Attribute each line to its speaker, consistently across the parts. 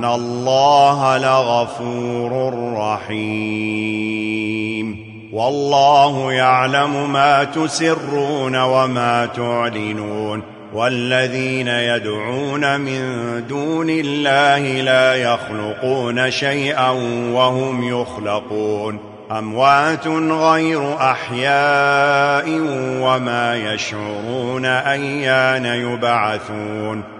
Speaker 1: ان اللَّهَ لغفور رَّحِيمٌ والله يعلم ما تسرون وما تعلنون والذين يدعون من دون الله لا يخلقون شيئا وهم يخلقون أموات غير أحياء وما يشعرون أيان يبعثون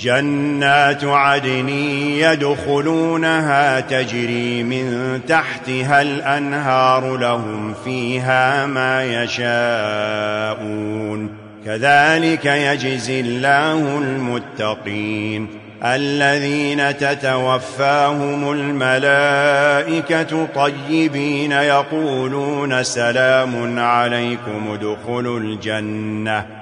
Speaker 1: جنات عدن يدخلونها تجري من تحتها الأنهار لهم فيها ما يشاءون. كذلك يجزي الله المتقين. الذين تتوفاهم الملائكة طيبين يقولون سلام عليكم دخلوا الجنة.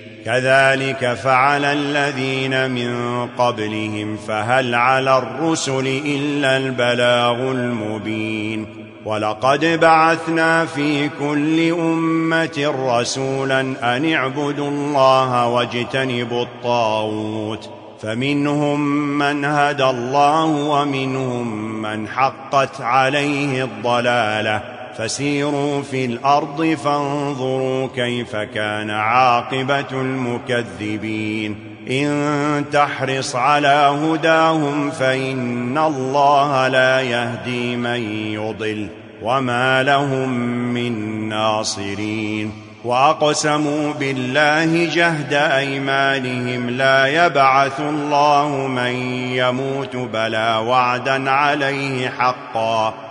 Speaker 1: كذلك فعل الذين من قبلهم فهل على الرسل إلا البلاغ المبين. ولقد بعثنا في كل أمة رسولا أن اعبدوا الله واجتنبوا الطَّاوُوتِ فمنهم من هدى الله ومنهم من حقت عليه الضلالة. فسيروا في الأرض فانظروا كيف كان عاقبة المكذبين. إن تحرص على هداهم فإن الله لا يهدي من يضل وما لهم من ناصرين. وأقسموا بالله جهد أيمانهم لا يبعث الله من يموت بلا وعدا عليه حقا.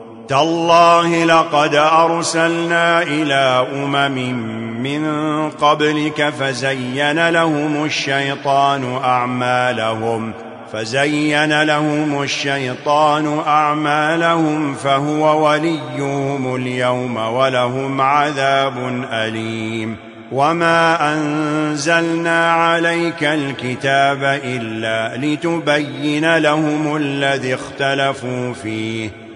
Speaker 1: تالله لقد أرسلنا إلى أمم من قبلك فزين لهم الشيطان أعمالهم فزين لهم الشيطان أعمالهم فهو وليهم اليوم ولهم عذاب أليم وما أنزلنا عليك الكتاب إلا لتبين لهم الذي اختلفوا فيه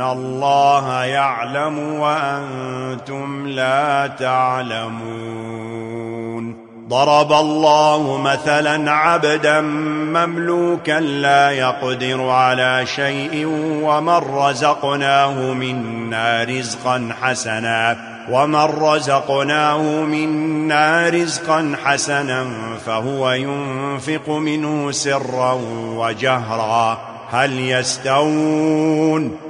Speaker 1: ان الله يعلم وأنتم لا تعلمون ضرب الله مثلا عبدا مملوكا لا يقدر على شيء ومن رزقناه منا رزقا حسنا ومن رزقناه منا رزقا حسنا فهو ينفق منه سرا وجهرا هل يستوون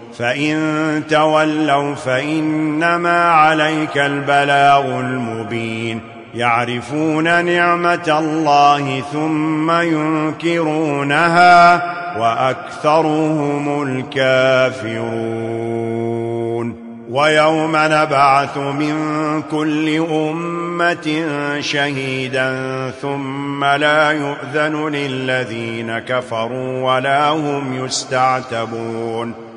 Speaker 1: فَإِن تَوَلَّوْا فَإِنَّمَا عَلَيْكَ الْبَلَاغُ الْمُبِينُ يَعْرِفُونَ نِعْمَةَ اللَّهِ ثُمَّ يُنْكِرُونَهَا وَأَكْثَرُهُمُ الْكَافِرُونَ وَيَوْمَ نَبْعَثُ مِنْ كُلِّ أُمَّةٍ شَهِيدًا ثُمَّ لَا يُؤْذَنُ لِلَّذِينَ كَفَرُوا وَلَا هُمْ يُسْتَعْتَبُونَ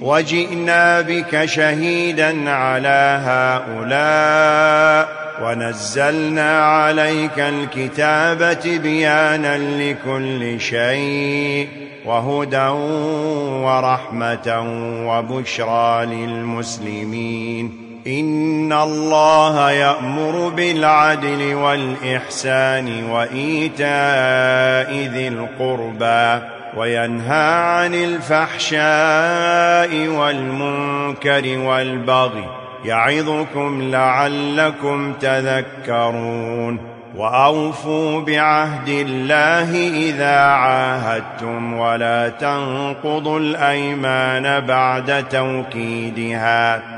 Speaker 1: وجئنا بك شهيدا على هؤلاء ونزلنا عليك الكتاب بيانا لكل شيء وهدى ورحمة وبشرى للمسلمين إن الله يأمر بالعدل والإحسان وإيتاء ذي القربى وينهى عن الفحشاء والمنكر والبغي يعظكم لعلكم تذكرون وأوفوا بعهد الله إذا عاهدتم ولا تنقضوا الأيمان بعد توكيدها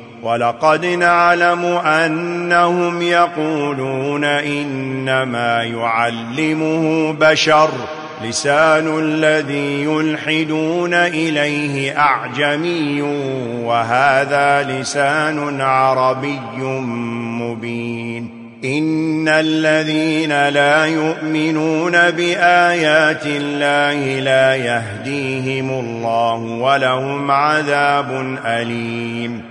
Speaker 1: وَلَقَدْ نَعْلَمُ أَنَّهُمْ يَقُولُونَ إِنَّمَا يُعَلِّمُهُ بَشَرٌ لسان الذي يلحدون إليه أعجمي وهذا لسان عربي مبين إن الذين لا يؤمنون بآيات الله لا يهديهم الله ولهم عذاب أليم